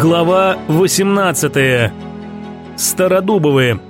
Глава 18. Стародубовые.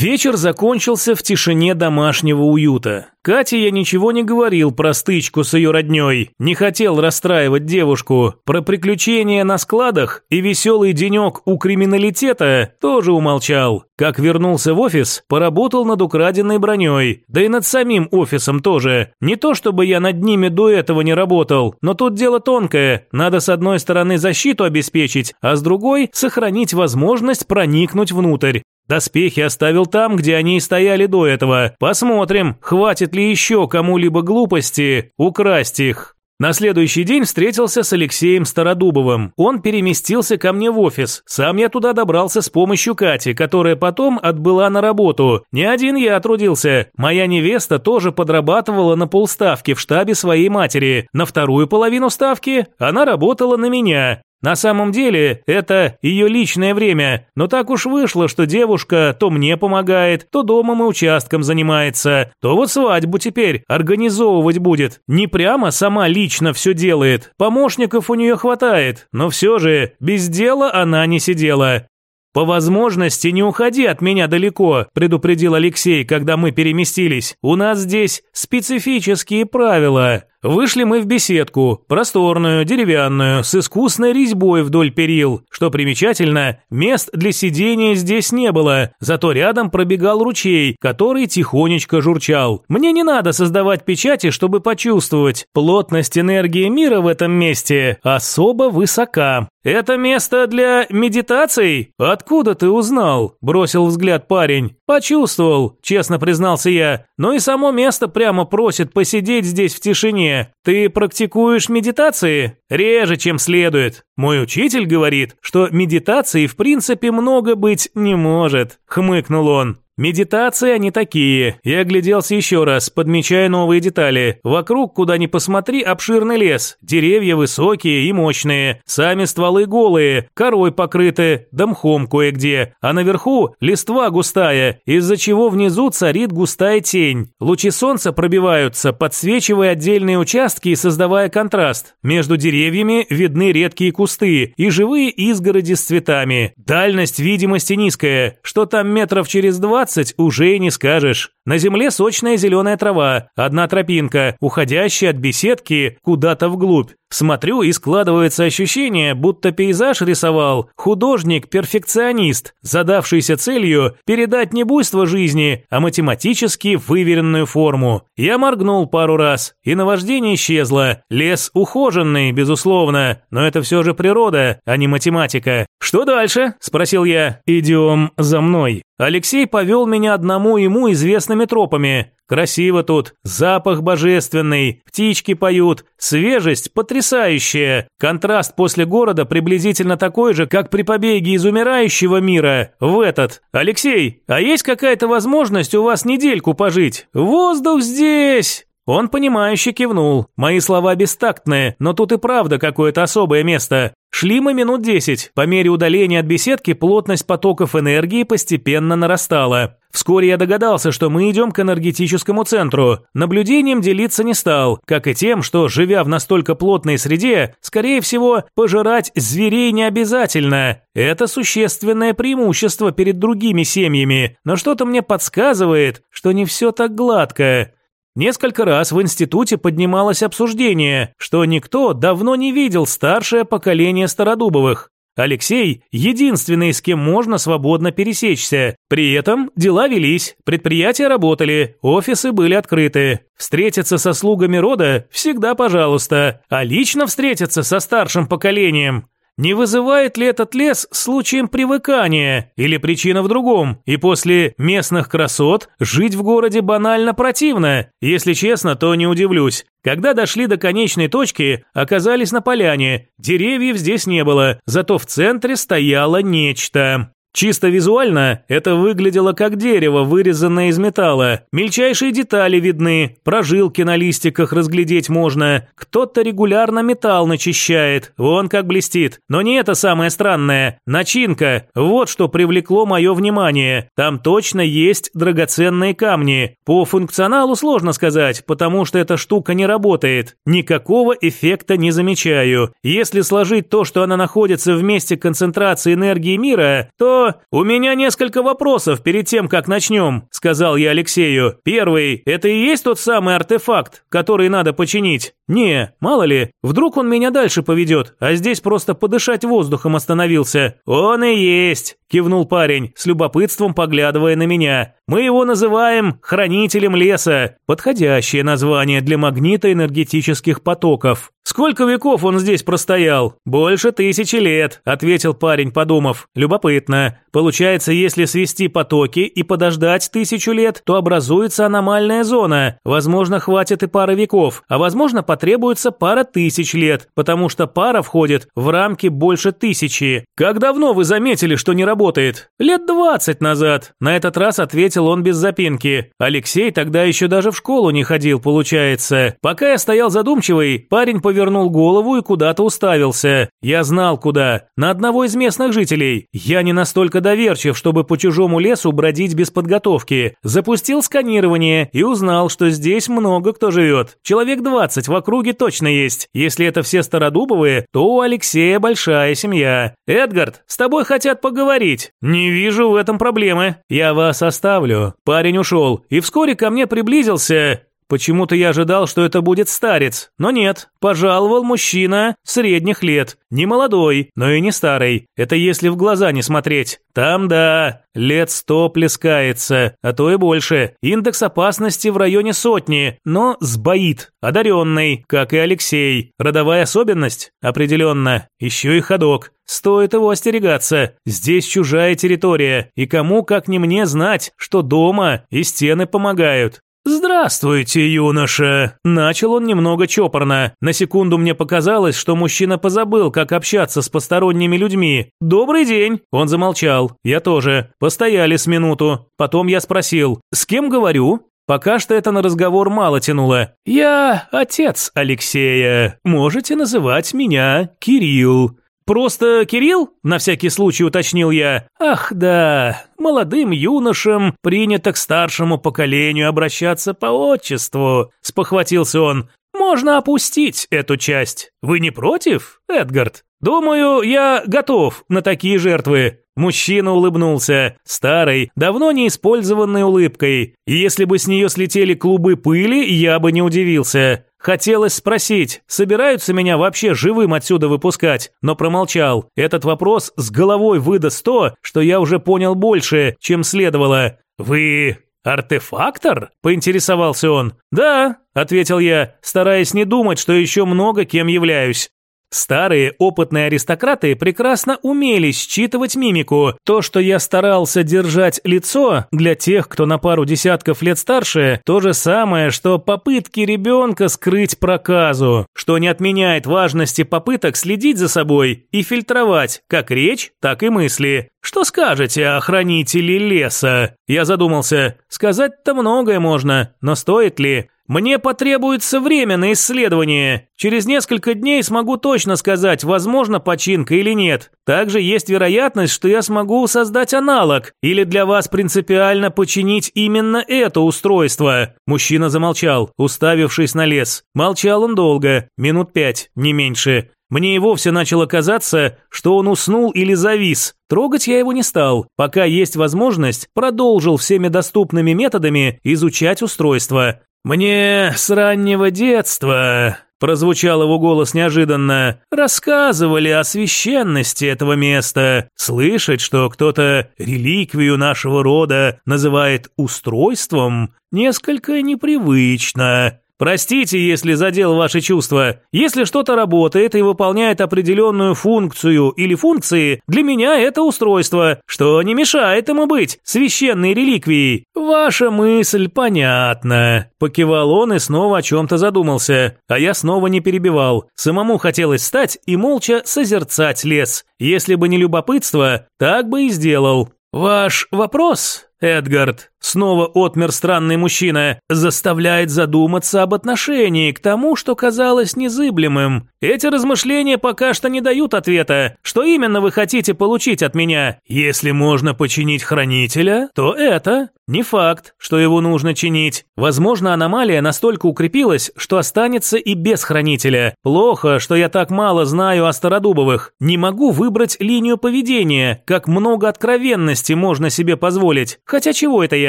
Вечер закончился в тишине домашнего уюта. Кате я ничего не говорил про стычку с ее родней, не хотел расстраивать девушку. Про приключения на складах и веселый денек у криминалитета тоже умолчал. Как вернулся в офис, поработал над украденной броней, да и над самим офисом тоже. Не то чтобы я над ними до этого не работал, но тут дело тонкое. Надо с одной стороны защиту обеспечить, а с другой сохранить возможность проникнуть внутрь. Доспехи оставил там, где они и стояли до этого. Посмотрим, хватит ли еще кому-либо глупости украсть их. На следующий день встретился с Алексеем Стародубовым. Он переместился ко мне в офис. Сам я туда добрался с помощью Кати, которая потом отбыла на работу. Не один я трудился. Моя невеста тоже подрабатывала на полставки в штабе своей матери. На вторую половину ставки она работала на меня. На самом деле, это ее личное время, но так уж вышло, что девушка то мне помогает, то домом и участком занимается, то вот свадьбу теперь организовывать будет. Не прямо сама лично все делает, помощников у нее хватает, но все же без дела она не сидела. «По возможности не уходи от меня далеко», – предупредил Алексей, когда мы переместились. «У нас здесь специфические правила». Вышли мы в беседку, просторную, деревянную, с искусной резьбой вдоль перил. Что примечательно, мест для сидения здесь не было, зато рядом пробегал ручей, который тихонечко журчал. Мне не надо создавать печати, чтобы почувствовать. Плотность энергии мира в этом месте особо высока. «Это место для медитаций? Откуда ты узнал?» – бросил взгляд парень. «Почувствовал», – честно признался я. «Но и само место прямо просит посидеть здесь в тишине ты практикуешь медитации? Реже, чем следует. Мой учитель говорит, что медитации в принципе много быть не может, хмыкнул он. Медитации они такие. Я огляделся еще раз, подмечая новые детали. Вокруг, куда ни посмотри, обширный лес. Деревья высокие и мощные. Сами стволы голые, корой покрыты, да кое-где. А наверху листва густая, из-за чего внизу царит густая тень. Лучи солнца пробиваются, подсвечивая отдельные участки и создавая контраст. Между деревьями видны редкие кусты и живые изгороди с цветами. Дальность видимости низкая, что там метров через двадцать двадцать уже и не скажешь. На земле сочная зеленая трава, одна тропинка, уходящая от беседки куда-то вглубь. Смотрю, и складывается ощущение, будто пейзаж рисовал художник-перфекционист, задавшийся целью передать не буйство жизни, а математически выверенную форму. Я моргнул пару раз, и наваждение исчезло. Лес ухоженный, безусловно, но это все же природа, а не математика. «Что дальше?» – спросил я. «Идем за мной». Алексей повел меня одному ему известными тропами. Красиво тут, запах божественный, птички поют, свежесть потрясающая. Контраст после города приблизительно такой же, как при побеге из умирающего мира в этот. Алексей, а есть какая-то возможность у вас недельку пожить? Воздух здесь! Он понимающе кивнул. Мои слова бестактные, но тут и правда какое-то особое место. Шли мы минут десять. По мере удаления от беседки плотность потоков энергии постепенно нарастала. Вскоре я догадался, что мы идем к энергетическому центру. Наблюдением делиться не стал, как и тем, что, живя в настолько плотной среде, скорее всего, пожирать зверей не обязательно. Это существенное преимущество перед другими семьями, но что-то мне подсказывает, что не все так гладко. Несколько раз в институте поднималось обсуждение, что никто давно не видел старшее поколение Стародубовых. Алексей – единственный, с кем можно свободно пересечься. При этом дела велись, предприятия работали, офисы были открыты. Встретиться со слугами рода – всегда пожалуйста, а лично встретиться со старшим поколением не вызывает ли этот лес случаем привыкания или причина в другом? И после местных красот жить в городе банально противно. Если честно, то не удивлюсь. Когда дошли до конечной точки, оказались на поляне. Деревьев здесь не было, зато в центре стояло нечто. Чисто визуально это выглядело как дерево, вырезанное из металла. Мельчайшие детали видны, прожилки на листиках разглядеть можно. Кто-то регулярно металл начищает, вон как блестит. Но не это самое странное. Начинка, вот что привлекло мое внимание. Там точно есть драгоценные камни. По функционалу сложно сказать, потому что эта штука не работает. Никакого эффекта не замечаю. Если сложить то, что она находится в месте концентрации энергии мира, то у меня несколько вопросов перед тем, как начнем, сказал я Алексею. Первый, это и есть тот самый артефакт, который надо починить? Не, мало ли, вдруг он меня дальше поведет, а здесь просто подышать воздухом остановился. Он и есть, кивнул парень, с любопытством поглядывая на меня. Мы его называем хранителем леса. Подходящее название для магнита энергетических потоков. Сколько веков он здесь простоял? Больше тысячи лет, ответил парень, подумав. Любопытно. Получается, если свести потоки и подождать тысячу лет, то образуется аномальная зона. Возможно, хватит и пары веков, а возможно, потребуется пара тысяч лет, потому что пара входит в рамки больше тысячи. Как давно вы заметили, что не работает? Лет двадцать назад. На этот раз ответил он без запинки. Алексей тогда еще даже в школу не ходил, получается. Пока я стоял задумчивый, парень повернул голову и куда-то уставился. Я знал куда. На одного из местных жителей. Я не настолько доверчив, чтобы по чужому лесу бродить без подготовки. Запустил сканирование и узнал, что здесь много кто живет. Человек 20 в округе точно есть. Если это все стародубовые, то у Алексея большая семья. Эдгард, с тобой хотят поговорить. Не вижу в этом проблемы. Я вас оставлю. Парень ушел, и вскоре ко мне приблизился Почему-то я ожидал, что это будет старец, но нет. Пожаловал мужчина средних лет, не молодой, но и не старый. Это если в глаза не смотреть. Там да, лет сто плескается, а то и больше. Индекс опасности в районе сотни, но сбоит, одаренный, как и Алексей. Родовая особенность? Определенно. Еще и ходок. Стоит его остерегаться. Здесь чужая территория, и кому, как не мне, знать, что дома и стены помогают. «Здравствуйте, юноша!» Начал он немного чопорно. На секунду мне показалось, что мужчина позабыл, как общаться с посторонними людьми. «Добрый день!» Он замолчал. Я тоже. Постояли с минуту. Потом я спросил, «С кем говорю?» Пока что это на разговор мало тянуло. «Я отец Алексея. Можете называть меня Кирилл». «Просто Кирилл?» – на всякий случай уточнил я. «Ах, да, молодым юношам принято к старшему поколению обращаться по отчеству», – спохватился он. «Можно опустить эту часть. Вы не против, Эдгард?» «Думаю, я готов на такие жертвы». Мужчина улыбнулся, старой, давно не использованной улыбкой. Если бы с нее слетели клубы пыли, я бы не удивился. Хотелось спросить, собираются меня вообще живым отсюда выпускать, но промолчал. Этот вопрос с головой выдаст то, что я уже понял больше, чем следовало. «Вы артефактор?» – поинтересовался он. «Да», – ответил я, стараясь не думать, что еще много кем являюсь. Старые опытные аристократы прекрасно умели считывать мимику. То, что я старался держать лицо, для тех, кто на пару десятков лет старше, то же самое, что попытки ребенка скрыть проказу, что не отменяет важности попыток следить за собой и фильтровать как речь, так и мысли. Что скажете о хранителе леса? Я задумался. Сказать-то многое можно, но стоит ли? Мне потребуется время на исследование. Через несколько дней смогу точно сказать, возможно починка или нет. Также есть вероятность, что я смогу создать аналог или для вас принципиально починить именно это устройство. Мужчина замолчал, уставившись на лес. Молчал он долго, минут пять, не меньше. Мне и вовсе начало казаться, что он уснул или завис. Трогать я его не стал. Пока есть возможность, продолжил всеми доступными методами изучать устройство. «Мне с раннего детства», – прозвучал его голос неожиданно, – «рассказывали о священности этого места. Слышать, что кто-то реликвию нашего рода называет устройством, несколько непривычно. Простите, если задел ваши чувства. Если что-то работает и выполняет определенную функцию или функции, для меня это устройство, что не мешает ему быть священной реликвией. Ваша мысль понятна. Покивал он и снова о чем-то задумался, а я снова не перебивал. Самому хотелось встать и молча созерцать лес. Если бы не любопытство, так бы и сделал. Ваш вопрос, Эдгард, снова отмер странный мужчина, заставляет задуматься об отношении к тому, что казалось незыблемым. Эти размышления пока что не дают ответа. Что именно вы хотите получить от меня? Если можно починить хранителя, то это. Не факт, что его нужно чинить. Возможно, аномалия настолько укрепилась, что останется и без хранителя. Плохо, что я так мало знаю о Стародубовых. Не могу выбрать линию поведения, как много откровенности можно себе позволить. Хотя чего это я?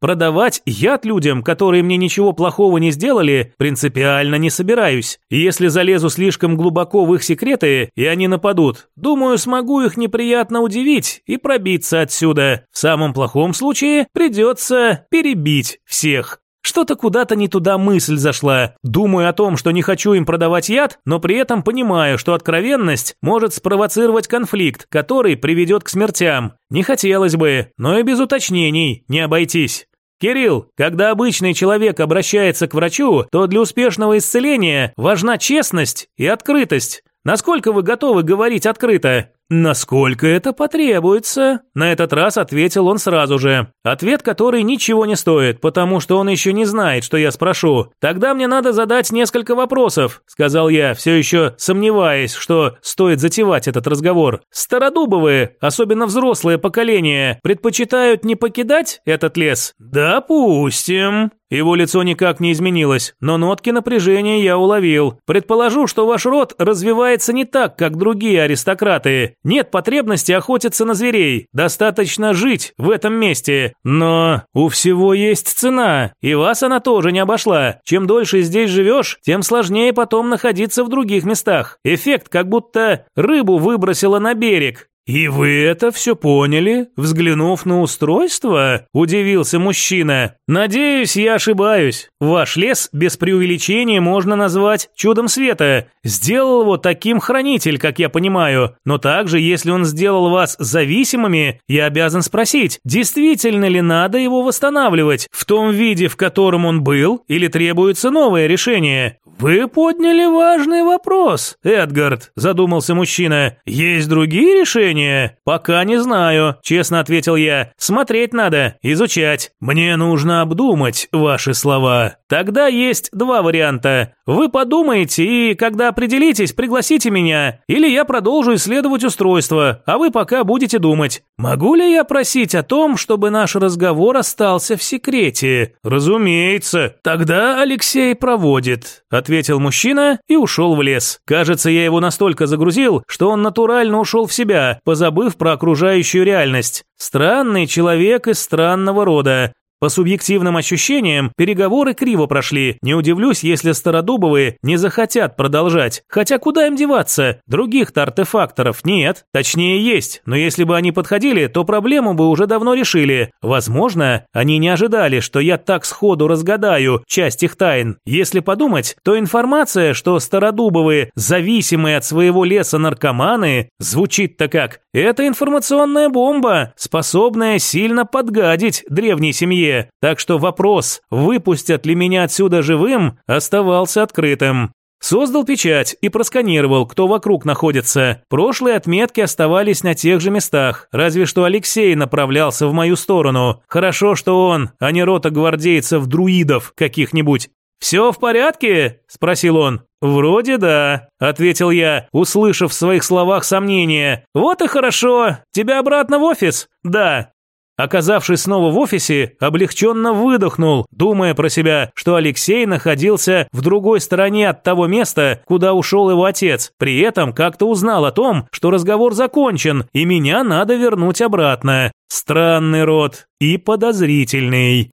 Продавать яд людям, которые мне ничего плохого не сделали, принципиально не собираюсь. Если залезу слишком глубоко в их секреты, и они нападут, думаю, смогу их неприятно удивить и пробиться отсюда. В самом плохом случае придется перебить всех. Что-то куда-то не туда мысль зашла. Думаю о том, что не хочу им продавать яд, но при этом понимаю, что откровенность может спровоцировать конфликт, который приведет к смертям. Не хотелось бы, но и без уточнений не обойтись. Кирилл, когда обычный человек обращается к врачу, то для успешного исцеления важна честность и открытость. Насколько вы готовы говорить открыто? «Насколько это потребуется?» На этот раз ответил он сразу же. Ответ, который ничего не стоит, потому что он еще не знает, что я спрошу. «Тогда мне надо задать несколько вопросов», сказал я, все еще сомневаясь, что стоит затевать этот разговор. «Стародубовые, особенно взрослое поколение, предпочитают не покидать этот лес?» «Допустим», его лицо никак не изменилось, но нотки напряжения я уловил. Предположу, что ваш род развивается не так, как другие аристократы. Нет потребности охотиться на зверей. Достаточно жить в этом месте. Но у всего есть цена, и вас она тоже не обошла. Чем дольше здесь живешь, тем сложнее потом находиться в других местах. Эффект, как будто рыбу выбросило на берег. «И вы это все поняли, взглянув на устройство?» – удивился мужчина. «Надеюсь, я ошибаюсь. Ваш лес без преувеличения можно назвать чудом света. Сделал его таким хранитель, как я понимаю. Но также, если он сделал вас зависимыми, я обязан спросить, действительно ли надо его восстанавливать в том виде, в котором он был, или требуется новое решение? «Вы подняли важный вопрос, Эдгард», – задумался мужчина. «Есть другие решения?» «Пока не знаю», – честно ответил я. «Смотреть надо, изучать. Мне нужно обдумать ваши слова. Тогда есть два варианта. Вы подумаете и, когда определитесь, пригласите меня. Или я продолжу исследовать устройство, а вы пока будете думать. Могу ли я просить о том, чтобы наш разговор остался в секрете?» «Разумеется. Тогда Алексей проводит», – ответил мужчина и ушел в лес. Кажется, я его настолько загрузил, что он натурально ушел в себя, позабыв про окружающую реальность. Странный человек из странного рода. По субъективным ощущениям, переговоры криво прошли. Не удивлюсь, если Стародубовые не захотят продолжать. Хотя куда им деваться? Других-то артефакторов нет. Точнее, есть. Но если бы они подходили, то проблему бы уже давно решили. Возможно, они не ожидали, что я так сходу разгадаю часть их тайн. Если подумать, то информация, что Стародубовые зависимые от своего леса наркоманы, звучит-то как «это информационная бомба, способная сильно подгадить древней семье». Так что вопрос, выпустят ли меня отсюда живым, оставался открытым. Создал печать и просканировал, кто вокруг находится. Прошлые отметки оставались на тех же местах, разве что Алексей направлялся в мою сторону. Хорошо, что он, а не рота гвардейцев-друидов каких-нибудь. «Все в порядке?» – спросил он. «Вроде да», – ответил я, услышав в своих словах сомнения. «Вот и хорошо. Тебя обратно в офис?» «Да». Оказавшись снова в офисе, облегченно выдохнул, думая про себя, что Алексей находился в другой стороне от того места, куда ушел его отец. При этом как-то узнал о том, что разговор закончен, и меня надо вернуть обратно. Странный род и подозрительный.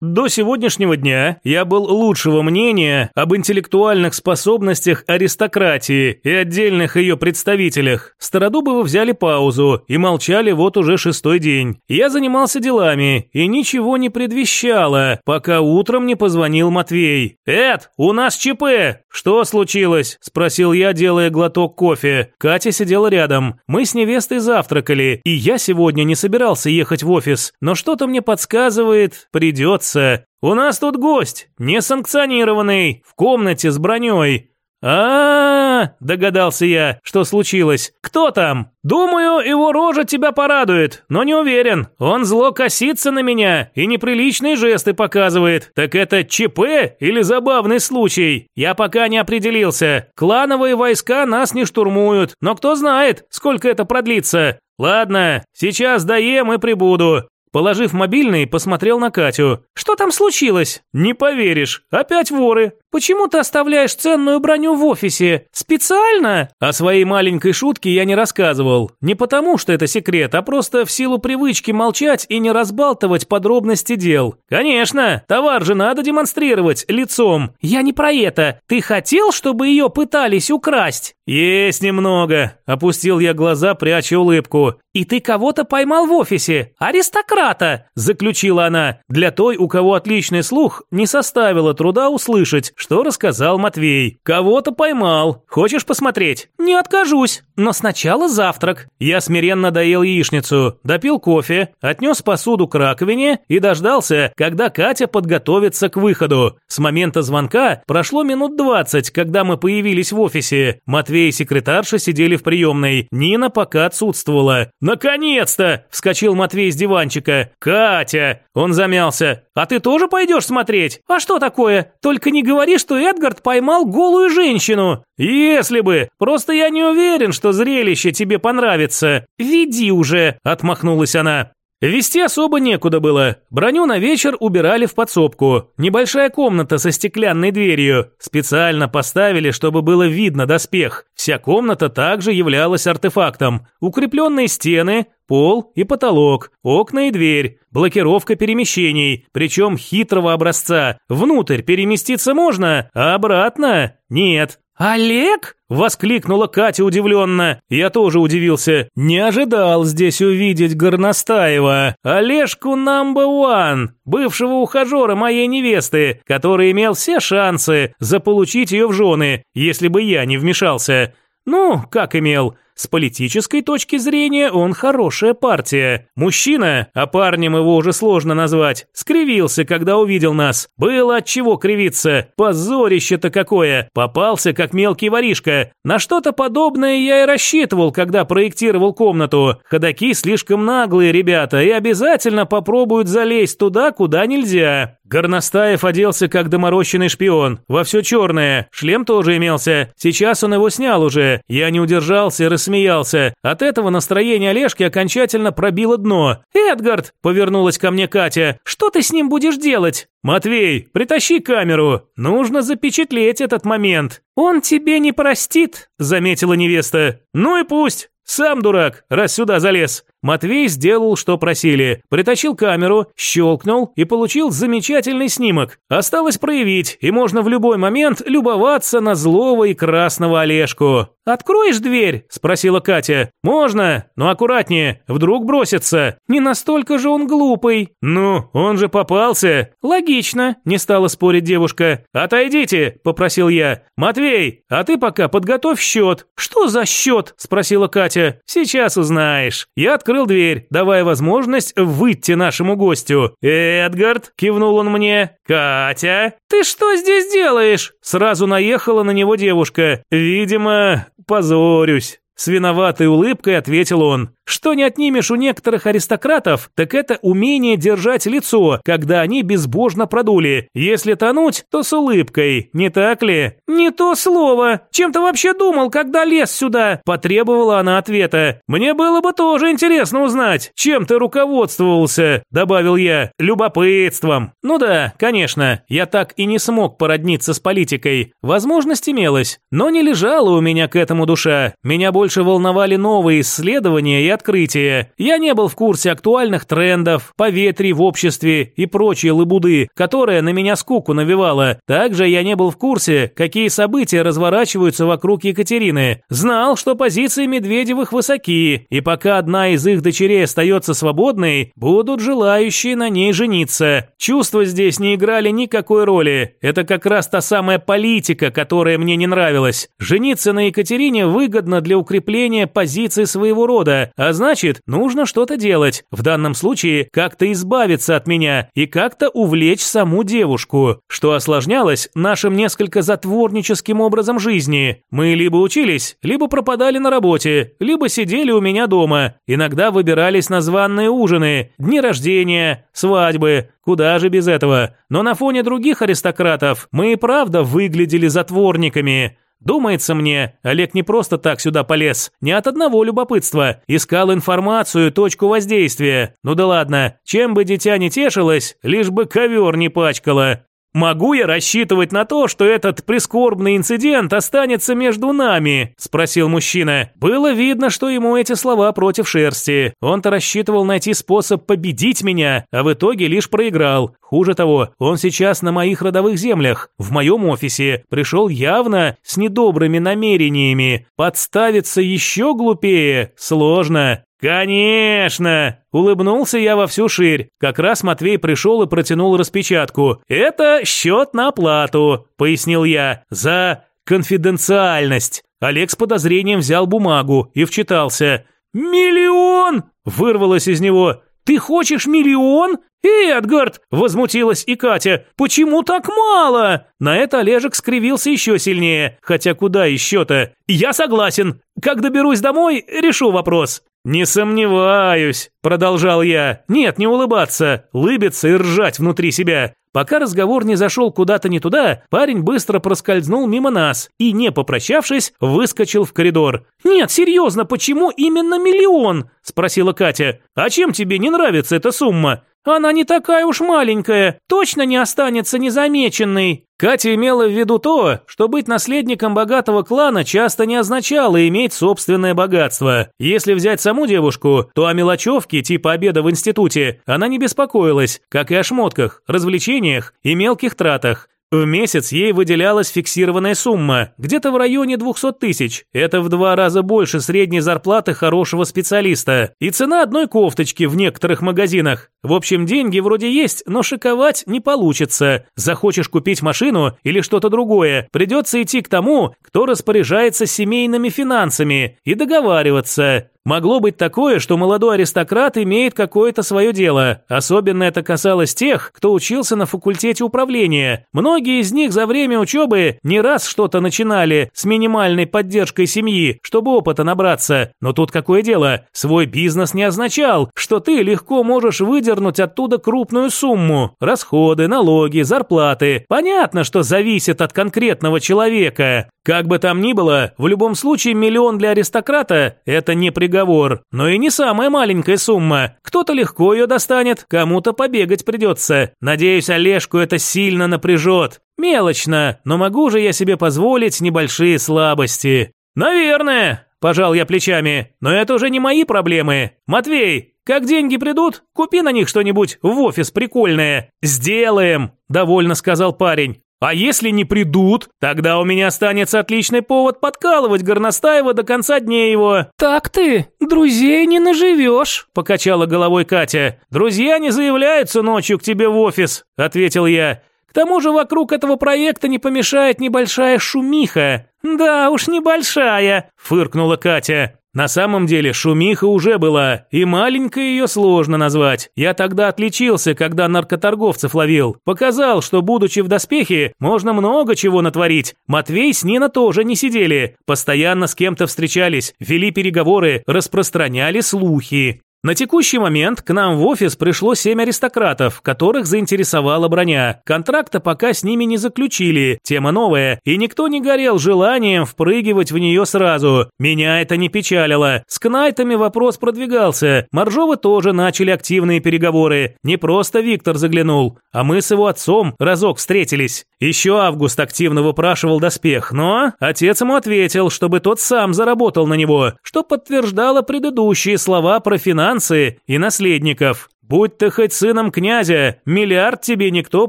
До сегодняшнего дня я был лучшего мнения об интеллектуальных способностях аристократии и отдельных ее представителях. Стародубовы взяли паузу и молчали вот уже шестой день. Я занимался делами, и ничего не предвещало, пока утром не позвонил Матвей. «Эд, у нас ЧП! Что случилось?» – спросил я, делая глоток кофе. Катя сидела рядом. Мы с невестой завтракали, и я сегодня не собирался ехать в офис, но что-то мне подсказывает, придется придется. У нас тут гость, несанкционированный, в комнате с броней. А, -а, -а догадался я, что случилось. Кто там? Думаю, его рожа тебя порадует, но не уверен. Он зло косится на меня и неприличные жесты показывает. Так это ЧП или забавный случай? Я пока не определился. Клановые войска нас не штурмуют, но кто знает, сколько это продлится. Ладно, сейчас доем и прибуду. Положив мобильный, посмотрел на Катю. «Что там случилось?» «Не поверишь. Опять воры. Почему ты оставляешь ценную броню в офисе? Специально?» О своей маленькой шутке я не рассказывал. Не потому, что это секрет, а просто в силу привычки молчать и не разбалтывать подробности дел. «Конечно. Товар же надо демонстрировать лицом. Я не про это. Ты хотел, чтобы ее пытались украсть?» «Есть немного», – опустил я глаза, пряча улыбку. «И ты кого-то поймал в офисе? Аристократа!» – заключила она. Для той, у кого отличный слух, не составило труда услышать, что рассказал Матвей. «Кого-то поймал. Хочешь посмотреть?» «Не откажусь, но сначала завтрак». Я смиренно доел яичницу, допил кофе, отнес посуду к раковине и дождался, когда Катя подготовится к выходу. С момента звонка прошло минут двадцать, когда мы появились в офисе. Матвей и секретарша сидели в приемной. Нина пока отсутствовала. «Наконец-то!» – вскочил Матвей с диванчика. «Катя!» Он замялся. «А ты тоже пойдешь смотреть? А что такое? Только не говори, что Эдгард поймал голую женщину!» «Если бы! Просто я не уверен, что зрелище тебе понравится!» «Веди уже!» – отмахнулась она. Вести особо некуда было. Броню на вечер убирали в подсобку. Небольшая комната со стеклянной дверью. Специально поставили, чтобы было видно доспех. Вся комната также являлась артефактом. Укрепленные стены, пол и потолок, окна и дверь, блокировка перемещений, причем хитрого образца. Внутрь переместиться можно, а обратно нет. «Олег?» – воскликнула Катя удивленно. Я тоже удивился. Не ожидал здесь увидеть Горностаева. Олежку number one, бывшего ухажера моей невесты, который имел все шансы заполучить ее в жены, если бы я не вмешался. Ну, как имел – с политической точки зрения он хорошая партия. Мужчина, а парнем его уже сложно назвать, скривился, когда увидел нас. Было от чего кривиться. Позорище-то какое. Попался, как мелкий воришка. На что-то подобное я и рассчитывал, когда проектировал комнату. Ходаки слишком наглые ребята и обязательно попробуют залезть туда, куда нельзя. Горностаев оделся как доморощенный шпион, во все черное, шлем тоже имелся. Сейчас он его снял уже. Я не удержался и рассмеялся. От этого настроение Олежки окончательно пробило дно. «Эдгард!» – повернулась ко мне Катя. «Что ты с ним будешь делать?» «Матвей, притащи камеру. Нужно запечатлеть этот момент». «Он тебе не простит», – заметила невеста. «Ну и пусть. Сам дурак, раз сюда залез. Матвей сделал, что просили. Притащил камеру, щелкнул и получил замечательный снимок. Осталось проявить, и можно в любой момент любоваться на злого и красного Олежку. «Откроешь дверь?» – спросила Катя. «Можно, но аккуратнее, вдруг бросится. Не настолько же он глупый». «Ну, он же попался». «Логично», – не стала спорить девушка. «Отойдите», – попросил я. «Матвей, а ты пока подготовь счет». «Что за счет?» – спросила Катя. «Сейчас узнаешь». Я открыл дверь, давая возможность выйти нашему гостю. «Эдгард», – кивнул он мне. «Катя, ты что здесь делаешь?» Сразу наехала на него девушка. Видимо, позорюсь. С виноватой улыбкой ответил он. Что не отнимешь у некоторых аристократов, так это умение держать лицо, когда они безбожно продули. Если тонуть, то с улыбкой, не так ли? Не то слово. Чем ты вообще думал, когда лез сюда? Потребовала она ответа. Мне было бы тоже интересно узнать, чем ты руководствовался, добавил я, любопытством. Ну да, конечно, я так и не смог породниться с политикой. Возможность имелась, но не лежала у меня к этому душа. Меня больше волновали новые исследования и открытия. Я не был в курсе актуальных трендов, поветрий в обществе и прочей лабуды, которая на меня скуку навевала. Также я не был в курсе, какие события разворачиваются вокруг Екатерины. Знал, что позиции Медведевых высоки, и пока одна из их дочерей остается свободной, будут желающие на ней жениться. Чувства здесь не играли никакой роли. Это как раз та самая политика, которая мне не нравилась. Жениться на Екатерине выгодно для укрепления позиции своего рода, а значит, нужно что-то делать. В данном случае как-то избавиться от меня и как-то увлечь саму девушку, что осложнялось нашим несколько затворническим образом жизни. Мы либо учились, либо пропадали на работе, либо сидели у меня дома. Иногда выбирались на званные ужины, дни рождения, свадьбы. Куда же без этого? Но на фоне других аристократов мы и правда выглядели затворниками. Думается мне, Олег не просто так сюда полез, не от одного любопытства, искал информацию, точку воздействия. Ну да ладно, чем бы дитя не тешилось, лишь бы ковер не пачкало. «Могу я рассчитывать на то, что этот прискорбный инцидент останется между нами?» – спросил мужчина. Было видно, что ему эти слова против шерсти. Он-то рассчитывал найти способ победить меня, а в итоге лишь проиграл. Хуже того, он сейчас на моих родовых землях, в моем офисе, пришел явно с недобрыми намерениями. Подставиться еще глупее сложно. «Конечно!» – улыбнулся я во всю ширь. Как раз Матвей пришел и протянул распечатку. «Это счет на оплату», – пояснил я, – «за конфиденциальность». Олег с подозрением взял бумагу и вчитался. «Миллион!» – вырвалось из него. «Ты хочешь миллион?» «Эдгард!» – возмутилась и Катя. «Почему так мало?» На это Олежек скривился еще сильнее. Хотя куда еще-то? «Я согласен. Как доберусь домой, решу вопрос». «Не сомневаюсь», – продолжал я. «Нет, не улыбаться, лыбиться и ржать внутри себя. Пока разговор не зашел куда-то не туда, парень быстро проскользнул мимо нас и, не попрощавшись, выскочил в коридор. «Нет, серьезно, почему именно миллион?» – спросила Катя. «А чем тебе не нравится эта сумма?» Она не такая уж маленькая, точно не останется незамеченной. Катя имела в виду то, что быть наследником богатого клана часто не означало иметь собственное богатство. Если взять саму девушку, то о мелочевке типа обеда в институте она не беспокоилась, как и о шмотках, развлечениях и мелких тратах. В месяц ей выделялась фиксированная сумма, где-то в районе 200 тысяч. Это в два раза больше средней зарплаты хорошего специалиста. И цена одной кофточки в некоторых магазинах. В общем, деньги вроде есть, но шиковать не получится. Захочешь купить машину или что-то другое, придется идти к тому, кто распоряжается семейными финансами, и договариваться. Могло быть такое, что молодой аристократ имеет какое-то свое дело. Особенно это касалось тех, кто учился на факультете управления. Многие из них за время учебы не раз что-то начинали с минимальной поддержкой семьи, чтобы опыта набраться. Но тут какое дело? Свой бизнес не означал, что ты легко можешь выдернуть оттуда крупную сумму. Расходы, налоги, зарплаты. Понятно, что зависит от конкретного человека. Как бы там ни было, в любом случае миллион для аристократа – это не приговор договор, но и не самая маленькая сумма. Кто-то легко ее достанет, кому-то побегать придется. Надеюсь, Олежку это сильно напряжет. Мелочно, но могу же я себе позволить небольшие слабости. Наверное, пожал я плечами, но это уже не мои проблемы. Матвей, как деньги придут, купи на них что-нибудь в офис прикольное. Сделаем, довольно сказал парень. А если не придут, тогда у меня останется отличный повод подкалывать Горностаева до конца дней его. Так ты, друзей не наживешь, покачала головой Катя. Друзья не заявляются ночью к тебе в офис, ответил я. К тому же вокруг этого проекта не помешает небольшая шумиха. Да уж небольшая, фыркнула Катя. На самом деле шумиха уже была, и маленькой ее сложно назвать. Я тогда отличился, когда наркоторговцев ловил. Показал, что, будучи в доспехе, можно много чего натворить. Матвей с Нина тоже не сидели. Постоянно с кем-то встречались, вели переговоры, распространяли слухи. На текущий момент к нам в офис пришло семь аристократов, которых заинтересовала броня. Контракта пока с ними не заключили, тема новая, и никто не горел желанием впрыгивать в нее сразу. Меня это не печалило. С кнайтами вопрос продвигался. Моржовы тоже начали активные переговоры. Не просто Виктор заглянул, а мы с его отцом разок встретились. Еще Август активно выпрашивал доспех, но отец ему ответил, чтобы тот сам заработал на него, что подтверждало предыдущие слова про финансы и наследников. Будь ты хоть сыном князя, миллиард тебе никто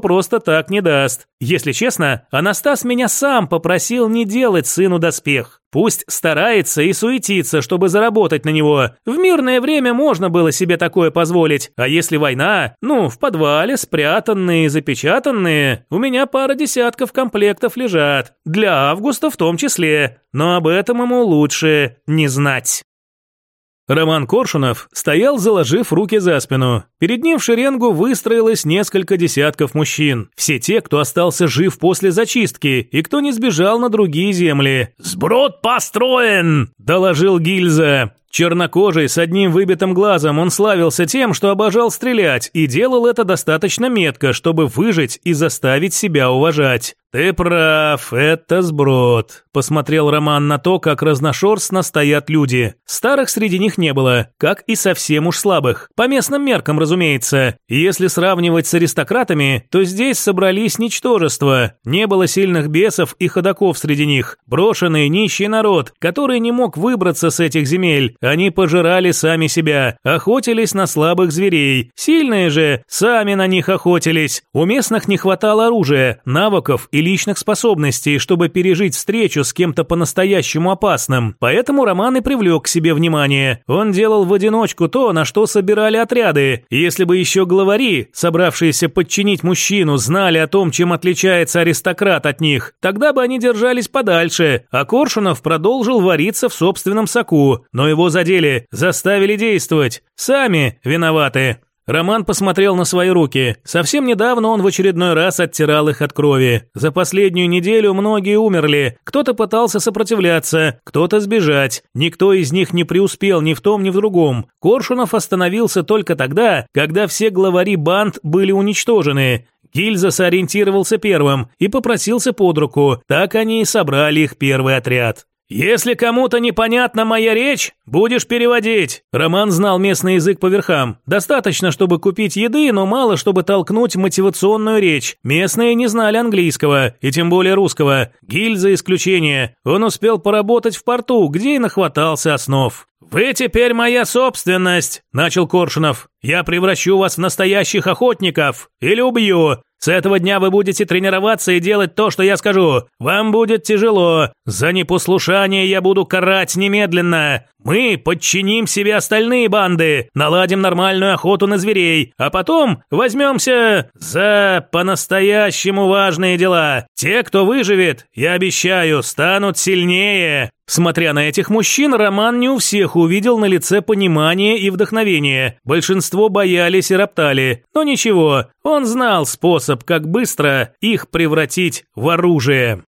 просто так не даст. Если честно, Анастас меня сам попросил не делать сыну доспех. Пусть старается и суетится, чтобы заработать на него. В мирное время можно было себе такое позволить. А если война, ну, в подвале, спрятанные, запечатанные, у меня пара десятков комплектов лежат. Для августа в том числе. Но об этом ему лучше не знать. Роман Коршунов стоял, заложив руки за спину. Перед ним в шеренгу выстроилось несколько десятков мужчин. Все те, кто остался жив после зачистки и кто не сбежал на другие земли. «Сброд построен!» – доложил Гильза. Чернокожий с одним выбитым глазом он славился тем, что обожал стрелять и делал это достаточно метко, чтобы выжить и заставить себя уважать. «Ты прав, это сброд», – посмотрел Роман на то, как разношерстно стоят люди. Старых среди них не было, как и совсем уж слабых. По местным меркам, разумеется. Если сравнивать с аристократами, то здесь собрались ничтожества. Не было сильных бесов и ходаков среди них. Брошенный нищий народ, который не мог выбраться с этих земель. Они пожирали сами себя, охотились на слабых зверей. Сильные же сами на них охотились. У местных не хватало оружия, навыков и личных способностей, чтобы пережить встречу с кем-то по-настоящему опасным. Поэтому Роман и привлек к себе внимание. Он делал в одиночку то, на что собирали отряды. если бы еще главари, собравшиеся подчинить мужчину, знали о том, чем отличается аристократ от них, тогда бы они держались подальше, а Коршунов продолжил вариться в собственном соку. Но его задели, заставили действовать. Сами виноваты. Роман посмотрел на свои руки. Совсем недавно он в очередной раз оттирал их от крови. За последнюю неделю многие умерли. Кто-то пытался сопротивляться, кто-то сбежать. Никто из них не преуспел ни в том, ни в другом. Коршунов остановился только тогда, когда все главари банд были уничтожены. Гильза сориентировался первым и попросился под руку. Так они и собрали их первый отряд. «Если кому-то непонятна моя речь, будешь переводить». Роман знал местный язык по верхам. Достаточно, чтобы купить еды, но мало, чтобы толкнуть мотивационную речь. Местные не знали английского, и тем более русского. Гильза исключение. Он успел поработать в порту, где и нахватался основ. «Вы теперь моя собственность», – начал Коршунов. «Я превращу вас в настоящих охотников. Или убью. С этого дня вы будете тренироваться и делать то, что я скажу. Вам будет тяжело. За непослушание я буду карать немедленно. Мы подчиним себе остальные банды, наладим нормальную охоту на зверей, а потом возьмемся за по-настоящему важные дела. Те, кто выживет, я обещаю, станут сильнее. Смотря на этих мужчин, Роман не у всех увидел на лице понимание и вдохновение. Большинство боялись и роптали. Но ничего, он знал способ, как быстро их превратить в оружие.